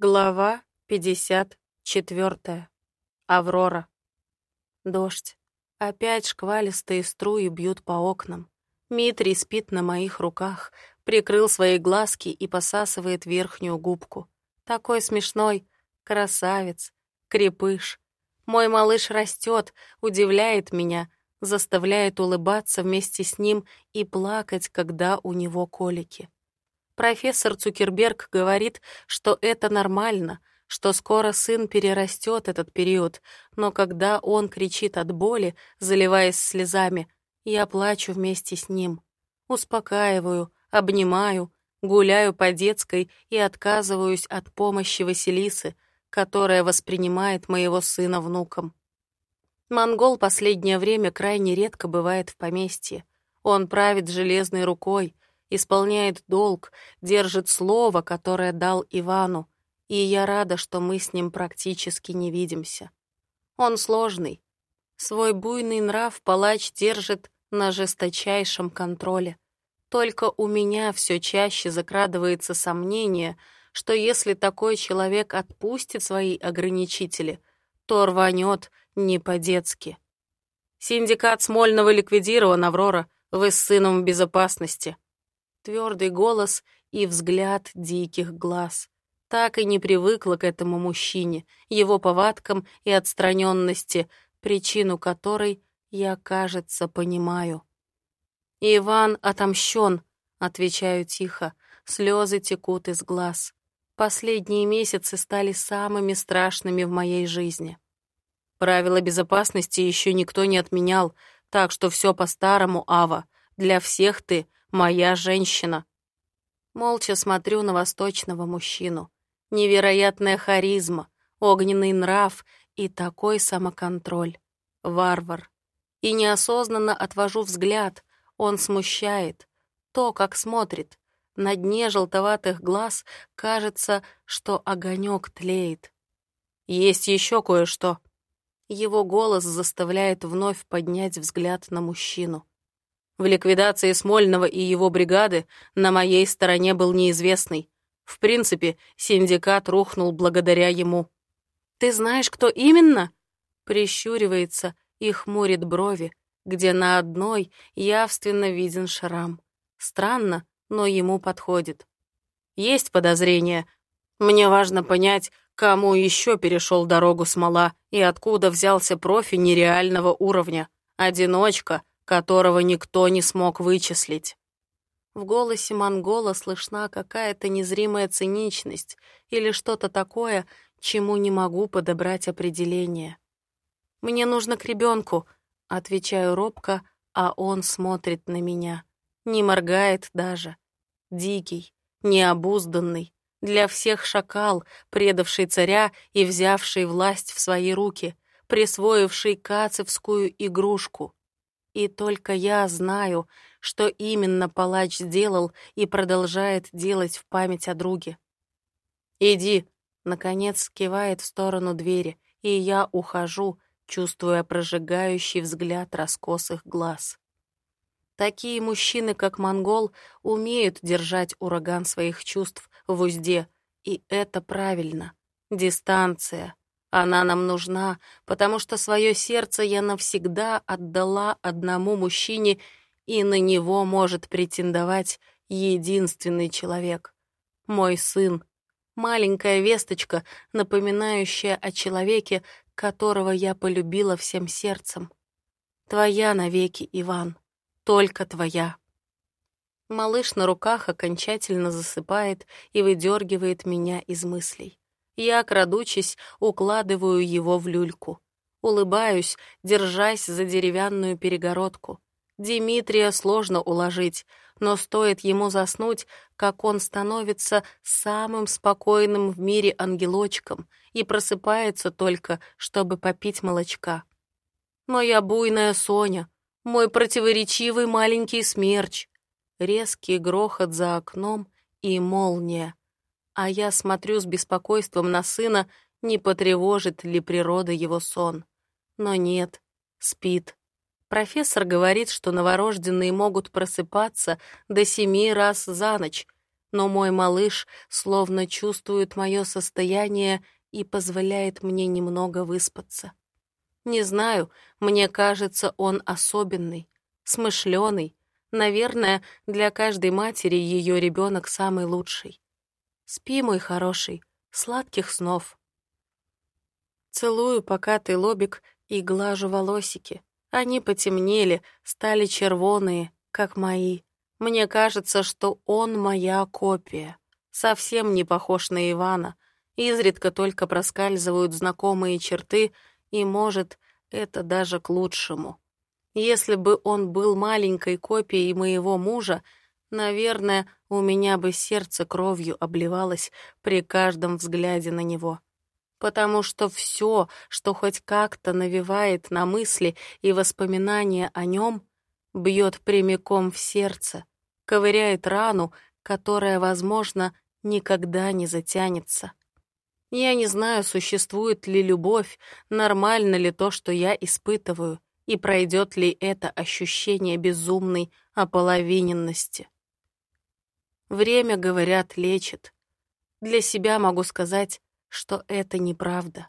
Глава 54. Аврора. Дождь. Опять шквалистые струи бьют по окнам. Митрий спит на моих руках, прикрыл свои глазки и посасывает верхнюю губку. Такой смешной, красавец, крепыш. Мой малыш растет, удивляет меня, заставляет улыбаться вместе с ним и плакать, когда у него колики. Профессор Цукерберг говорит, что это нормально, что скоро сын перерастет этот период, но когда он кричит от боли, заливаясь слезами, я плачу вместе с ним. Успокаиваю, обнимаю, гуляю по детской и отказываюсь от помощи Василисы, которая воспринимает моего сына внуком. Монгол последнее время крайне редко бывает в поместье. Он правит железной рукой, исполняет долг, держит слово, которое дал Ивану, и я рада, что мы с ним практически не видимся. Он сложный. Свой буйный нрав палач держит на жесточайшем контроле. Только у меня все чаще закрадывается сомнение, что если такой человек отпустит свои ограничители, то рванет не по-детски. Синдикат Смольного ликвидирован, Аврора. Вы с сыном в безопасности твердый голос и взгляд диких глаз. Так и не привыкла к этому мужчине, его повадкам и отстраненности, причину которой я, кажется, понимаю. «Иван отомщен», — отвечаю тихо, слезы текут из глаз. Последние месяцы стали самыми страшными в моей жизни. Правила безопасности еще никто не отменял, так что все по-старому, Ава. Для всех ты моя женщина. Молча смотрю на восточного мужчину. Невероятная харизма, огненный нрав и такой самоконтроль. Варвар. И неосознанно отвожу взгляд, он смущает. То, как смотрит. На дне желтоватых глаз кажется, что огонек тлеет. Есть еще кое-что. Его голос заставляет вновь поднять взгляд на мужчину. В ликвидации Смольного и его бригады на моей стороне был неизвестный. В принципе, синдикат рухнул благодаря ему. «Ты знаешь, кто именно?» Прищуривается и хмурит брови, где на одной явственно виден шрам. Странно, но ему подходит. Есть подозрение. Мне важно понять, кому еще перешел дорогу смола и откуда взялся профи нереального уровня. Одиночка, которого никто не смог вычислить. В голосе монгола слышна какая-то незримая циничность или что-то такое, чему не могу подобрать определение. «Мне нужно к ребенку», — отвечаю робко, а он смотрит на меня. Не моргает даже. Дикий, необузданный, для всех шакал, предавший царя и взявший власть в свои руки, присвоивший кацевскую игрушку. И только я знаю, что именно палач сделал и продолжает делать в память о друге. «Иди», — наконец кивает в сторону двери, и я ухожу, чувствуя прожигающий взгляд раскосых глаз. Такие мужчины, как монгол, умеют держать ураган своих чувств в узде, и это правильно. Дистанция, она нам нужна, потому что свое сердце я навсегда отдала одному мужчине, и на него может претендовать единственный человек. Мой сын. Маленькая весточка, напоминающая о человеке, которого я полюбила всем сердцем. Твоя навеки, Иван. Только твоя. Малыш на руках окончательно засыпает и выдергивает меня из мыслей. Я, крадучись, укладываю его в люльку. Улыбаюсь, держась за деревянную перегородку. Дмитрия сложно уложить, но стоит ему заснуть, как он становится самым спокойным в мире ангелочком и просыпается только, чтобы попить молочка. Моя буйная Соня, мой противоречивый маленький смерч. Резкий грохот за окном и молния а я смотрю с беспокойством на сына, не потревожит ли природа его сон. Но нет, спит. Профессор говорит, что новорожденные могут просыпаться до семи раз за ночь. но мой малыш словно чувствует мое состояние и позволяет мне немного выспаться. Не знаю, мне кажется, он особенный, смышленый. Наверное, для каждой матери ее ребенок самый лучший. Спи, мой хороший, сладких снов. Целую покатый лобик и глажу волосики. Они потемнели, стали червоные, как мои. Мне кажется, что он моя копия. Совсем не похож на Ивана. Изредка только проскальзывают знакомые черты, и, может, это даже к лучшему. Если бы он был маленькой копией моего мужа, наверное, у меня бы сердце кровью обливалось при каждом взгляде на него потому что все, что хоть как-то навевает на мысли и воспоминания о нем, бьет прямиком в сердце, ковыряет рану, которая, возможно, никогда не затянется. Я не знаю, существует ли любовь, нормально ли то, что я испытываю, и пройдет ли это ощущение безумной ополовиненности. Время, говорят, лечит. Для себя могу сказать, что это неправда.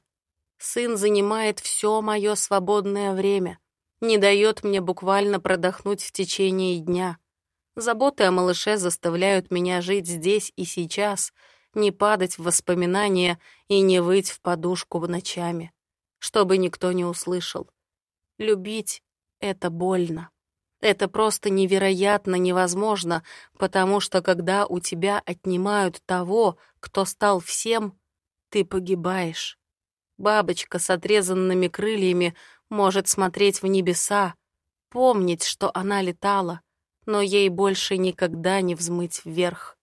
Сын занимает все мое свободное время, не дает мне буквально продохнуть в течение дня. Заботы о малыше заставляют меня жить здесь и сейчас, не падать в воспоминания и не выть в подушку ночами, чтобы никто не услышал. Любить — это больно. Это просто невероятно невозможно, потому что когда у тебя отнимают того, кто стал всем, ты погибаешь. Бабочка с отрезанными крыльями может смотреть в небеса, помнить, что она летала, но ей больше никогда не взмыть вверх.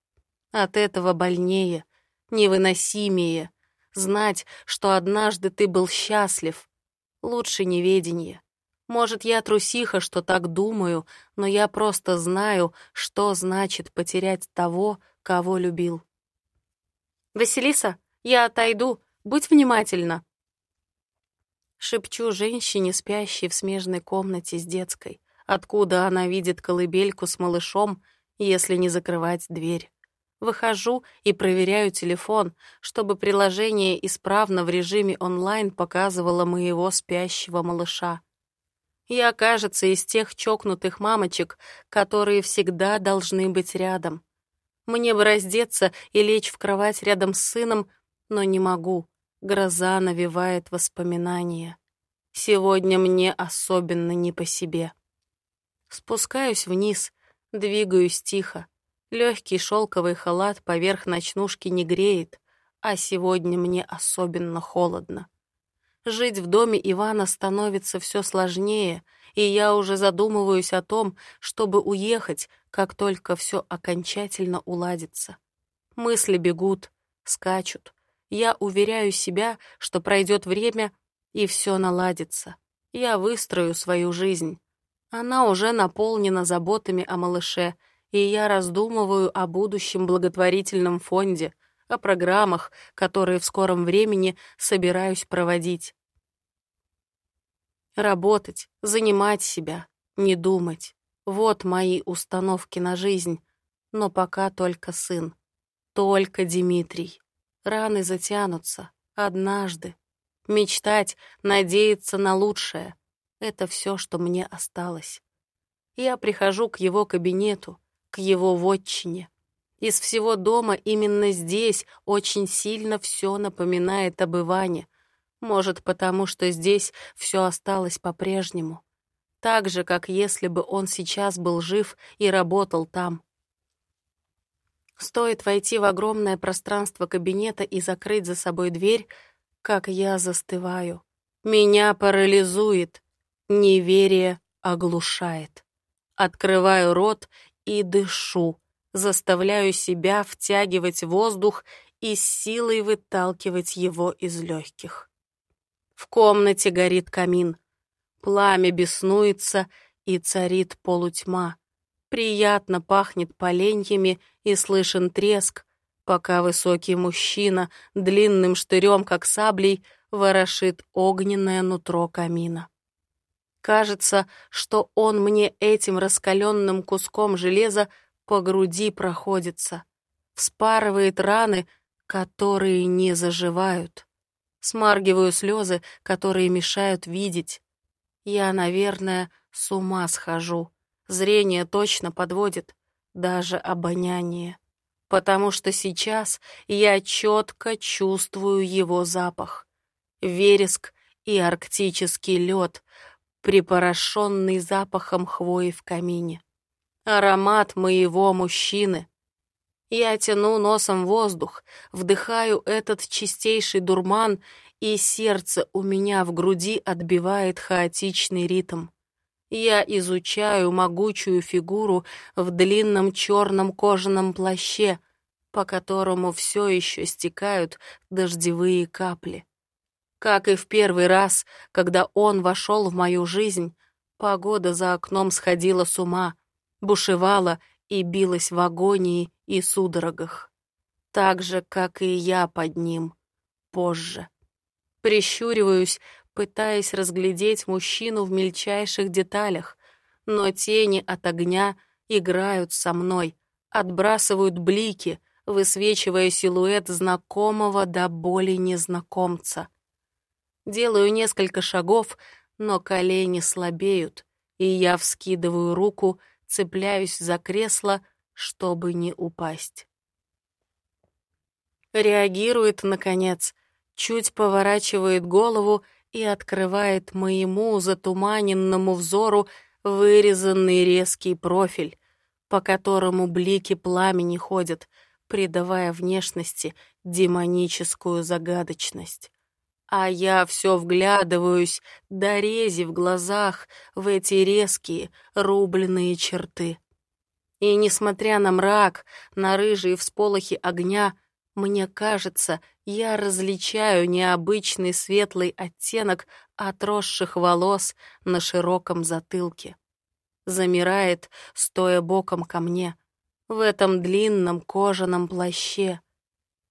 От этого больнее, невыносимее, знать, что однажды ты был счастлив. Лучше неведение. Может, я трусиха, что так думаю, но я просто знаю, что значит потерять того, кого любил. «Василиса, я отойду, будь внимательна. Шепчу женщине, спящей в смежной комнате с детской, откуда она видит колыбельку с малышом, если не закрывать дверь. Выхожу и проверяю телефон, чтобы приложение исправно в режиме онлайн показывало моего спящего малыша. Я, кажется, из тех чокнутых мамочек, которые всегда должны быть рядом. Мне бы раздеться и лечь в кровать рядом с сыном, но не могу. Гроза навевает воспоминания. Сегодня мне особенно не по себе. Спускаюсь вниз, двигаюсь тихо. Легкий шелковый халат поверх ночнушки не греет, а сегодня мне особенно холодно. Жить в доме Ивана становится все сложнее, и я уже задумываюсь о том, чтобы уехать, как только все окончательно уладится. Мысли бегут, скачут. Я уверяю себя, что пройдет время, и все наладится. Я выстрою свою жизнь. Она уже наполнена заботами о малыше, и я раздумываю о будущем благотворительном фонде, о программах, которые в скором времени собираюсь проводить. Работать, занимать себя, не думать. Вот мои установки на жизнь. Но пока только сын. Только Дмитрий. Раны затянутся. Однажды. Мечтать, надеяться на лучшее — это все, что мне осталось. Я прихожу к его кабинету, к его вотчине. Из всего дома именно здесь очень сильно все напоминает об Иване. Может, потому что здесь все осталось по-прежнему. Так же, как если бы он сейчас был жив и работал там. Стоит войти в огромное пространство кабинета и закрыть за собой дверь, как я застываю. Меня парализует, неверие оглушает. Открываю рот и дышу, заставляю себя втягивать воздух и силой выталкивать его из легких. В комнате горит камин. Пламя беснуется, и царит полутьма. Приятно пахнет поленьями и слышен треск, пока высокий мужчина длинным штырем, как саблей, ворошит огненное нутро камина. Кажется, что он мне этим раскаленным куском железа по груди проходится. вспарывает раны, которые не заживают. Смаргиваю слезы, которые мешают видеть. Я, наверное, с ума схожу. Зрение точно подводит, даже обоняние. Потому что сейчас я четко чувствую его запах. Вереск и арктический лед, припорошенный запахом хвои в камине. Аромат моего мужчины. Я тяну носом воздух, вдыхаю этот чистейший дурман, и сердце у меня в груди отбивает хаотичный ритм. Я изучаю могучую фигуру в длинном черном кожаном плаще, по которому все еще стекают дождевые капли. Как и в первый раз, когда он вошел в мою жизнь, погода за окном сходила с ума, бушевала и билась в агонии и судорогах. Так же, как и я под ним, позже. Прищуриваюсь, пытаясь разглядеть мужчину в мельчайших деталях, но тени от огня играют со мной, отбрасывают блики, высвечивая силуэт знакомого до боли незнакомца. Делаю несколько шагов, но колени слабеют, и я вскидываю руку, цепляюсь за кресло, чтобы не упасть. Реагирует, наконец, чуть поворачивает голову и открывает моему затуманенному взору вырезанный резкий профиль, по которому блики пламени ходят, придавая внешности демоническую загадочность. А я все вглядываюсь, до рези в глазах, в эти резкие, рубленные черты. И, несмотря на мрак, на рыжие всполохи огня, мне кажется, я различаю необычный светлый оттенок отросших волос на широком затылке. Замирает, стоя боком ко мне, в этом длинном кожаном плаще.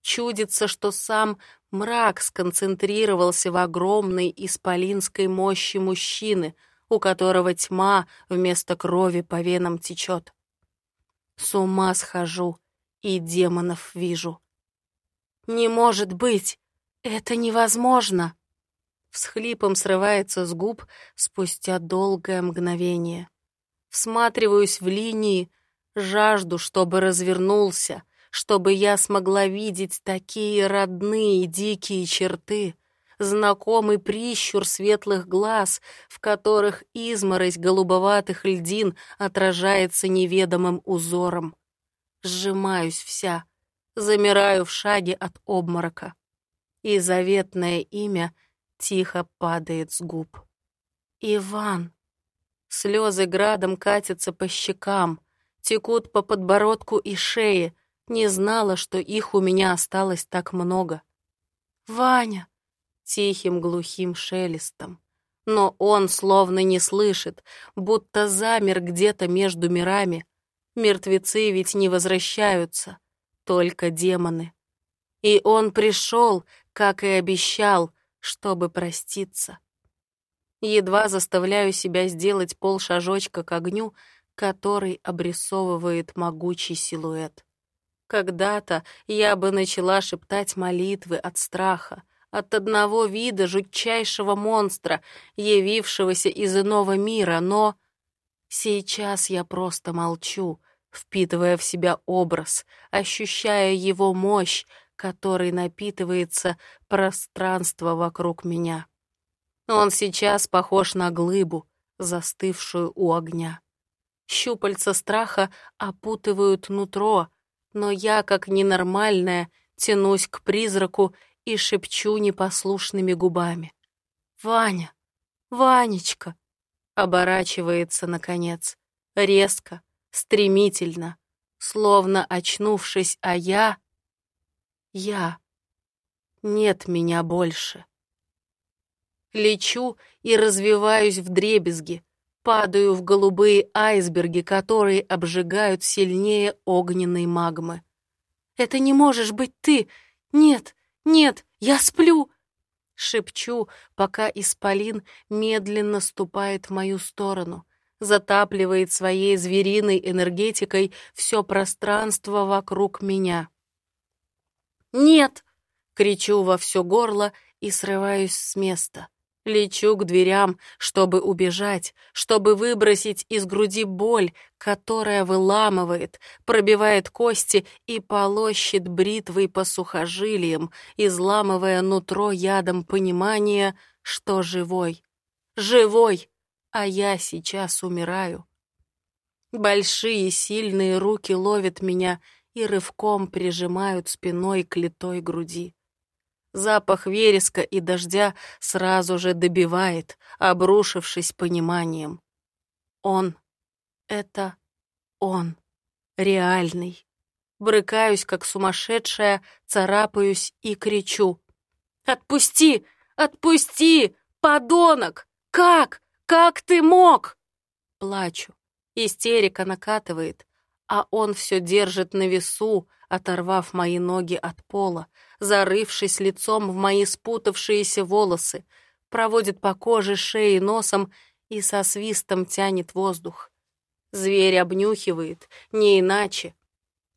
Чудится, что сам Мрак сконцентрировался в огромной исполинской мощи мужчины, у которого тьма вместо крови по венам течет. С ума схожу и демонов вижу. «Не может быть! Это невозможно!» Всхлипом срывается с губ спустя долгое мгновение. Всматриваюсь в линии, жажду, чтобы развернулся — чтобы я смогла видеть такие родные дикие черты, знакомый прищур светлых глаз, в которых изморозь голубоватых льдин отражается неведомым узором. Сжимаюсь вся, замираю в шаге от обморока, и заветное имя тихо падает с губ. Иван. Слезы градом катятся по щекам, текут по подбородку и шее, не знала, что их у меня осталось так много. «Ваня!» — тихим глухим шелестом. Но он словно не слышит, будто замер где-то между мирами. Мертвецы ведь не возвращаются, только демоны. И он пришел, как и обещал, чтобы проститься. Едва заставляю себя сделать полшажочка к огню, который обрисовывает могучий силуэт. Когда-то я бы начала шептать молитвы от страха, от одного вида жутчайшего монстра, явившегося из иного мира, но... Сейчас я просто молчу, впитывая в себя образ, ощущая его мощь, которой напитывается пространство вокруг меня. Он сейчас похож на глыбу, застывшую у огня. Щупальца страха опутывают нутро, но я, как ненормальная, тянусь к призраку и шепчу непослушными губами. «Ваня! Ванечка!» Оборачивается, наконец, резко, стремительно, словно очнувшись, а я... Я... Нет меня больше. Лечу и развиваюсь в дребезги, Падаю в голубые айсберги, которые обжигают сильнее огненной магмы. «Это не можешь быть ты! Нет, нет, я сплю!» Шепчу, пока исполин медленно ступает в мою сторону, затапливает своей звериной энергетикой все пространство вокруг меня. Нет!» Кричу во все горло и срываюсь с места. Лечу к дверям, чтобы убежать, чтобы выбросить из груди боль, которая выламывает, пробивает кости и полощет бритвой по сухожилиям, изламывая нутро ядом понимания, что живой. Живой! А я сейчас умираю. Большие сильные руки ловят меня и рывком прижимают спиной к литой груди. Запах вереска и дождя сразу же добивает, обрушившись пониманием. Он — это он, реальный. Брыкаюсь, как сумасшедшая, царапаюсь и кричу. «Отпусти! Отпусти! Подонок! Как? Как ты мог?» Плачу. Истерика накатывает, а он все держит на весу, оторвав мои ноги от пола, зарывшись лицом в мои спутавшиеся волосы, проводит по коже, шее, носом и со свистом тянет воздух. Зверь обнюхивает, не иначе.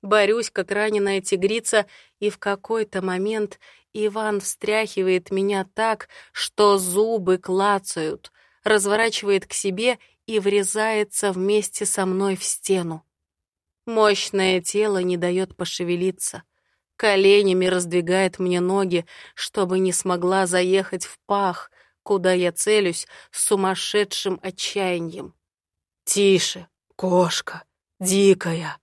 Борюсь, как раненая тигрица, и в какой-то момент Иван встряхивает меня так, что зубы клацают, разворачивает к себе и врезается вместе со мной в стену. Мощное тело не дает пошевелиться. Коленями раздвигает мне ноги, чтобы не смогла заехать в пах, куда я целюсь с сумасшедшим отчаянием. «Тише, кошка, дикая!»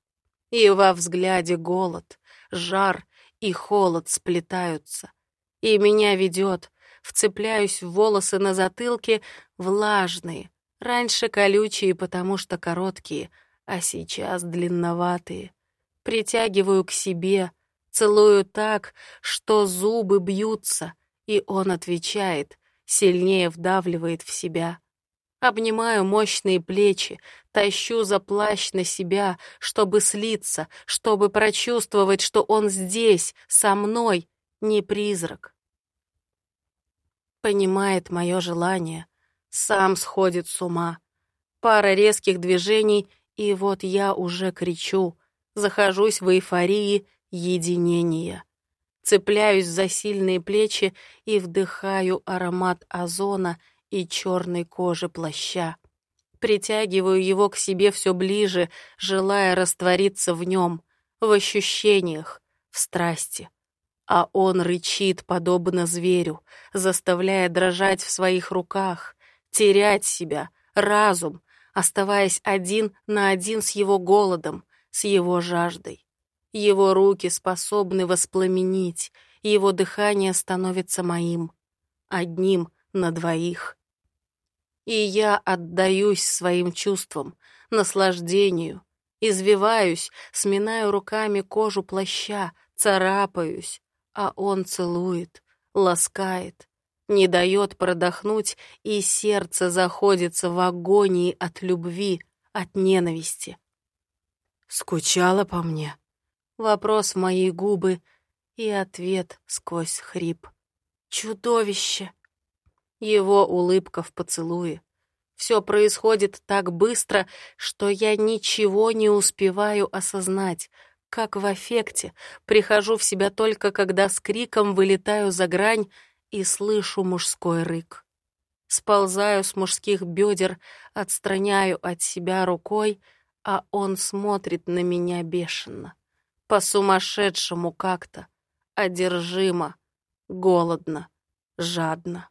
И во взгляде голод, жар и холод сплетаются. И меня ведет, вцепляюсь в волосы на затылке, влажные, раньше колючие, потому что короткие — а сейчас длинноватые. Притягиваю к себе, целую так, что зубы бьются, и он отвечает, сильнее вдавливает в себя. Обнимаю мощные плечи, тащу за плащ на себя, чтобы слиться, чтобы прочувствовать, что он здесь, со мной, не призрак. Понимает мое желание, сам сходит с ума. Пара резких движений, и вот я уже кричу, захожусь в эйфории единения. Цепляюсь за сильные плечи и вдыхаю аромат озона и черной кожи плаща. Притягиваю его к себе все ближе, желая раствориться в нем, в ощущениях, в страсти. А он рычит, подобно зверю, заставляя дрожать в своих руках, терять себя, разум, оставаясь один на один с его голодом, с его жаждой. Его руки способны воспламенить, его дыхание становится моим, одним на двоих. И я отдаюсь своим чувствам, наслаждению, извиваюсь, сминаю руками кожу плаща, царапаюсь, а он целует, ласкает, не дает продохнуть, и сердце заходится в агонии от любви, от ненависти. «Скучала по мне?» Вопрос в мои губы и ответ сквозь хрип. «Чудовище!» Его улыбка в поцелуе. Все происходит так быстро, что я ничего не успеваю осознать, как в аффекте, прихожу в себя только когда с криком вылетаю за грань и слышу мужской рык. Сползаю с мужских бедер, отстраняю от себя рукой, а он смотрит на меня бешено. По-сумасшедшему как-то, одержимо, голодно, жадно.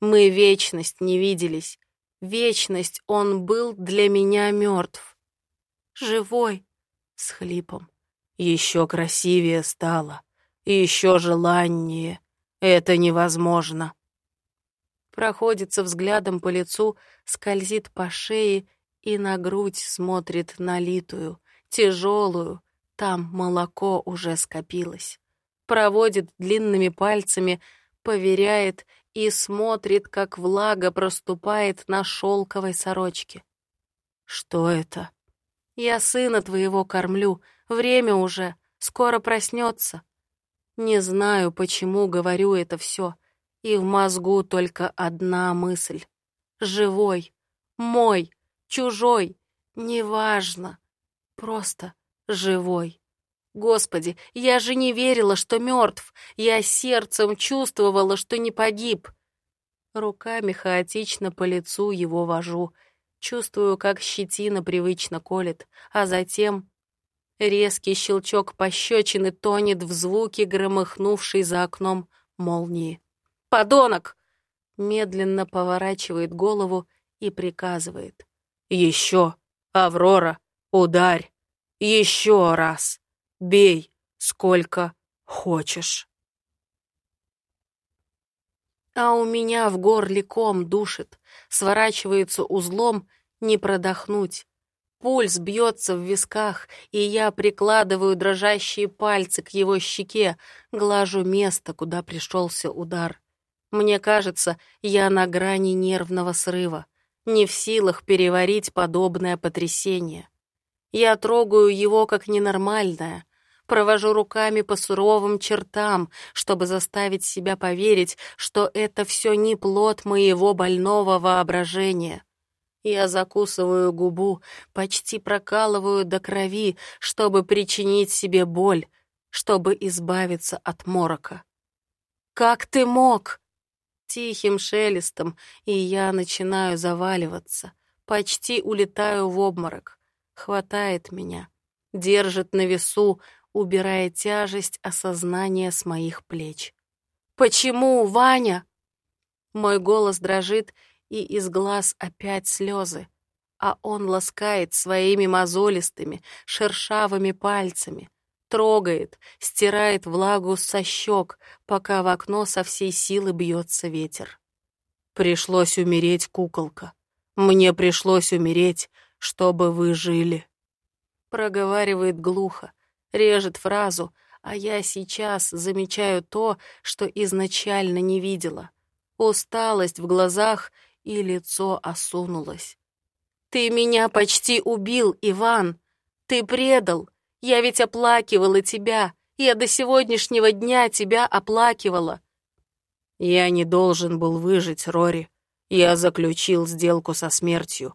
Мы вечность не виделись. Вечность он был для меня мертв. Живой, с хлипом. Еще красивее стало, еще желаннее. Это невозможно. Проходится взглядом по лицу, скользит по шее и на грудь смотрит налитую, тяжелую. Там молоко уже скопилось. Проводит длинными пальцами, поверяет и смотрит, как влага проступает на шелковой сорочке. Что это? Я сына твоего кормлю, время уже, скоро проснется. Не знаю, почему говорю это все, и в мозгу только одна мысль. Живой, мой, чужой, неважно, просто живой. Господи, я же не верила, что мертв. Я сердцем чувствовала, что не погиб. Руками хаотично по лицу его вожу. Чувствую, как щетина привычно колет, а затем резкий щелчок пощечины тонет в звуке громыхнувшей за окном молнии. «Подонок!» Медленно поворачивает голову и приказывает. «Еще, Аврора, ударь! Еще раз! Бей, сколько хочешь!» А у меня в горле ком душит, сворачивается узлом, не продохнуть. Пульс бьется в висках, и я прикладываю дрожащие пальцы к его щеке, глажу место, куда пришелся удар. Мне кажется, я на грани нервного срыва, не в силах переварить подобное потрясение. Я трогаю его как ненормальное, провожу руками по суровым чертам, чтобы заставить себя поверить, что это все не плод моего больного воображения. Я закусываю губу, почти прокалываю до крови, чтобы причинить себе боль, чтобы избавиться от морока. «Как ты мог?» Тихим шелестом, и я начинаю заваливаться, почти улетаю в обморок. Хватает меня, держит на весу, убирая тяжесть осознания с моих плеч. «Почему, Ваня?» Мой голос дрожит, и из глаз опять слезы, а он ласкает своими мозолистыми, шершавыми пальцами, трогает, стирает влагу со щек, пока в окно со всей силы бьется ветер. Пришлось умереть, куколка. Мне пришлось умереть, чтобы вы жили. Проговаривает глухо, режет фразу, а я сейчас замечаю то, что изначально не видела. Усталость в глазах, и лицо осунулось. «Ты меня почти убил, Иван! Ты предал! Я ведь оплакивала тебя! Я до сегодняшнего дня тебя оплакивала!» «Я не должен был выжить, Рори. Я заключил сделку со смертью.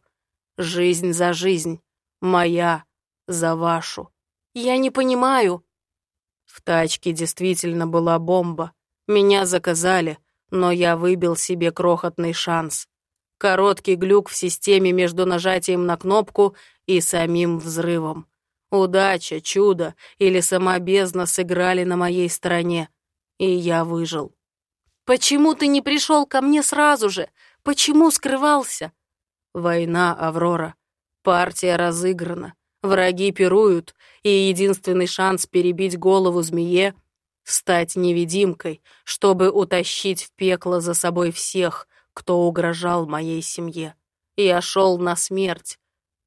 Жизнь за жизнь. Моя за вашу. «Я не понимаю». В тачке действительно была бомба. Меня заказали, но я выбил себе крохотный шанс. Короткий глюк в системе между нажатием на кнопку и самим взрывом. Удача, чудо или сама бездна сыграли на моей стороне, и я выжил. «Почему ты не пришел ко мне сразу же? Почему скрывался?» «Война, Аврора. Партия разыграна. Враги пируют, и единственный шанс перебить голову змее — стать невидимкой, чтобы утащить в пекло за собой всех, кто угрожал моей семье. Я шел на смерть.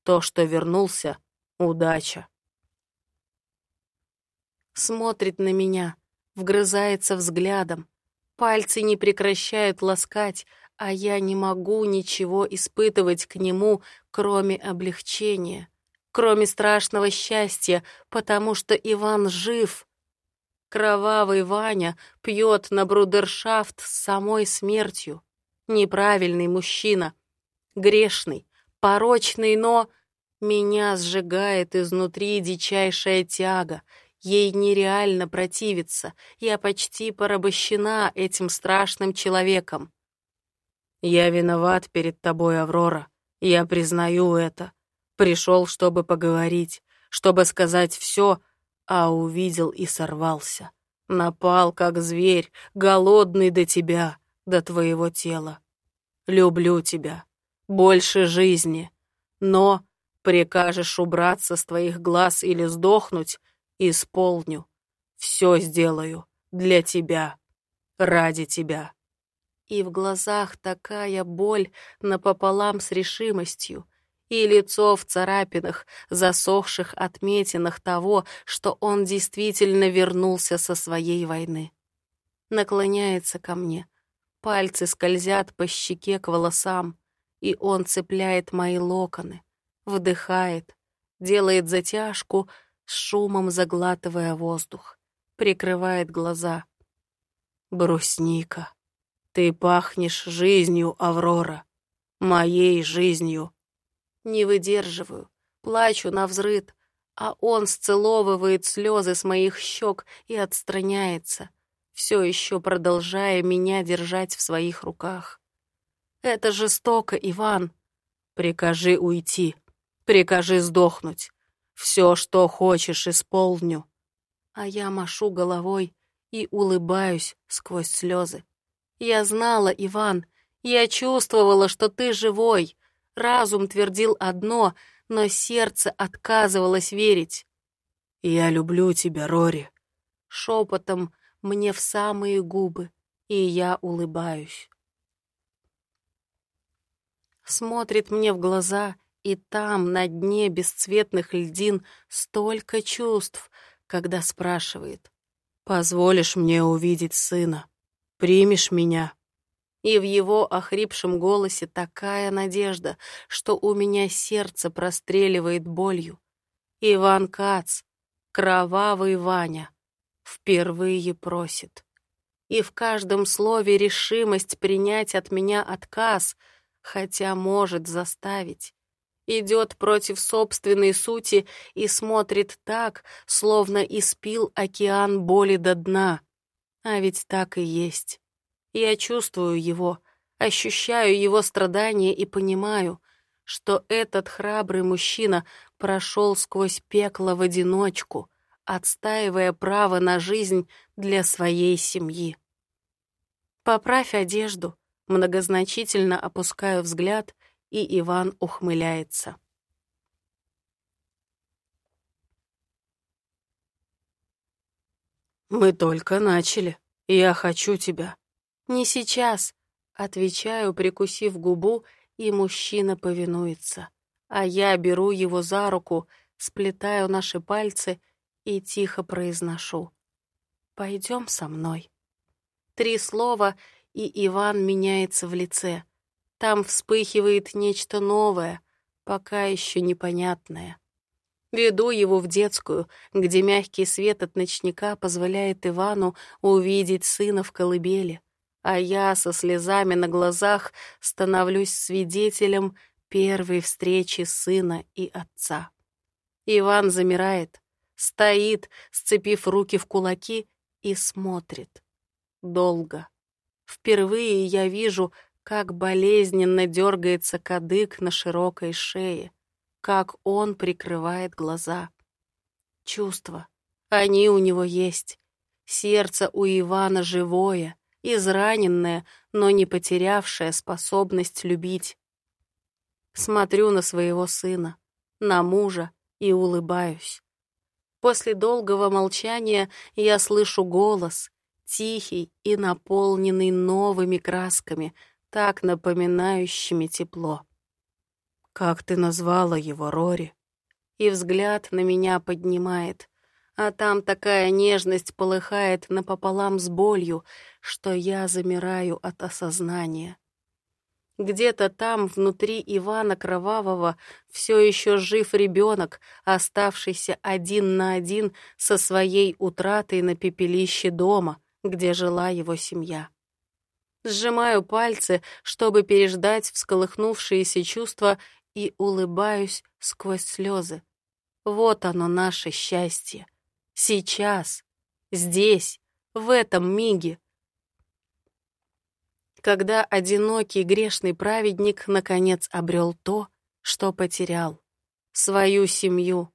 То, что вернулся — удача. Смотрит на меня, вгрызается взглядом. Пальцы не прекращают ласкать, а я не могу ничего испытывать к нему, кроме облегчения кроме страшного счастья, потому что Иван жив. Кровавый Ваня пьет на брудершафт с самой смертью. Неправильный мужчина, грешный, порочный, но... Меня сжигает изнутри дичайшая тяга. Ей нереально противиться. Я почти порабощена этим страшным человеком. Я виноват перед тобой, Аврора. Я признаю это. Пришел, чтобы поговорить, чтобы сказать все, а увидел и сорвался. Напал, как зверь, голодный до тебя, до твоего тела. Люблю тебя, больше жизни, но прикажешь убраться с твоих глаз или сдохнуть, исполню. Все сделаю для тебя, ради тебя. И в глазах такая боль напополам с решимостью, и лицо в царапинах, засохших отметинах того, что он действительно вернулся со своей войны. Наклоняется ко мне, пальцы скользят по щеке к волосам, и он цепляет мои локоны, вдыхает, делает затяжку, с шумом заглатывая воздух, прикрывает глаза. «Брусника, ты пахнешь жизнью, Аврора, моей жизнью». Не выдерживаю, плачу на взрыд, а он сцеловывает слезы с моих щек и отстраняется, все еще продолжая меня держать в своих руках. Это жестоко, Иван. Прикажи уйти, прикажи сдохнуть. Все, что хочешь, исполню. А я машу головой и улыбаюсь сквозь слезы. Я знала, Иван, я чувствовала, что ты живой. Разум твердил одно, но сердце отказывалось верить. «Я люблю тебя, Рори», — шепотом мне в самые губы, и я улыбаюсь. Смотрит мне в глаза, и там, на дне бесцветных льдин, столько чувств, когда спрашивает. «Позволишь мне увидеть сына? Примешь меня?» И в его охрипшем голосе такая надежда, что у меня сердце простреливает болью. Иван Кац, кровавый Ваня, впервые просит. И в каждом слове решимость принять от меня отказ, хотя может заставить. Идет против собственной сути и смотрит так, словно испил океан боли до дна. А ведь так и есть. Я чувствую его, ощущаю его страдания и понимаю, что этот храбрый мужчина прошел сквозь пекло в одиночку, отстаивая право на жизнь для своей семьи. «Поправь одежду», многозначительно опускаю взгляд, и Иван ухмыляется. «Мы только начали. Я хочу тебя», «Не сейчас», — отвечаю, прикусив губу, и мужчина повинуется. А я беру его за руку, сплетаю наши пальцы и тихо произношу. «Пойдем со мной». Три слова, и Иван меняется в лице. Там вспыхивает нечто новое, пока еще непонятное. Веду его в детскую, где мягкий свет от ночника позволяет Ивану увидеть сына в колыбели а я со слезами на глазах становлюсь свидетелем первой встречи сына и отца. Иван замирает, стоит, сцепив руки в кулаки и смотрит. Долго. Впервые я вижу, как болезненно дергается кадык на широкой шее, как он прикрывает глаза. Чувства. Они у него есть. Сердце у Ивана живое, израненная, но не потерявшая способность любить. Смотрю на своего сына, на мужа и улыбаюсь. После долгого молчания я слышу голос, тихий и наполненный новыми красками, так напоминающими тепло. «Как ты назвала его, Рори?» И взгляд на меня поднимает, а там такая нежность полыхает напополам с болью, что я замираю от осознания. Где-то там, внутри Ивана Кровавого, все еще жив ребенок, оставшийся один на один со своей утратой на пепелище дома, где жила его семья. Сжимаю пальцы, чтобы переждать всколыхнувшиеся чувства, и улыбаюсь сквозь слезы. Вот оно, наше счастье. Сейчас, здесь, в этом миге когда одинокий грешный праведник наконец обрел то, что потерял — свою семью.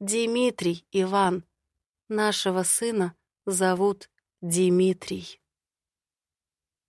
Дмитрий Иван, нашего сына зовут Дмитрий.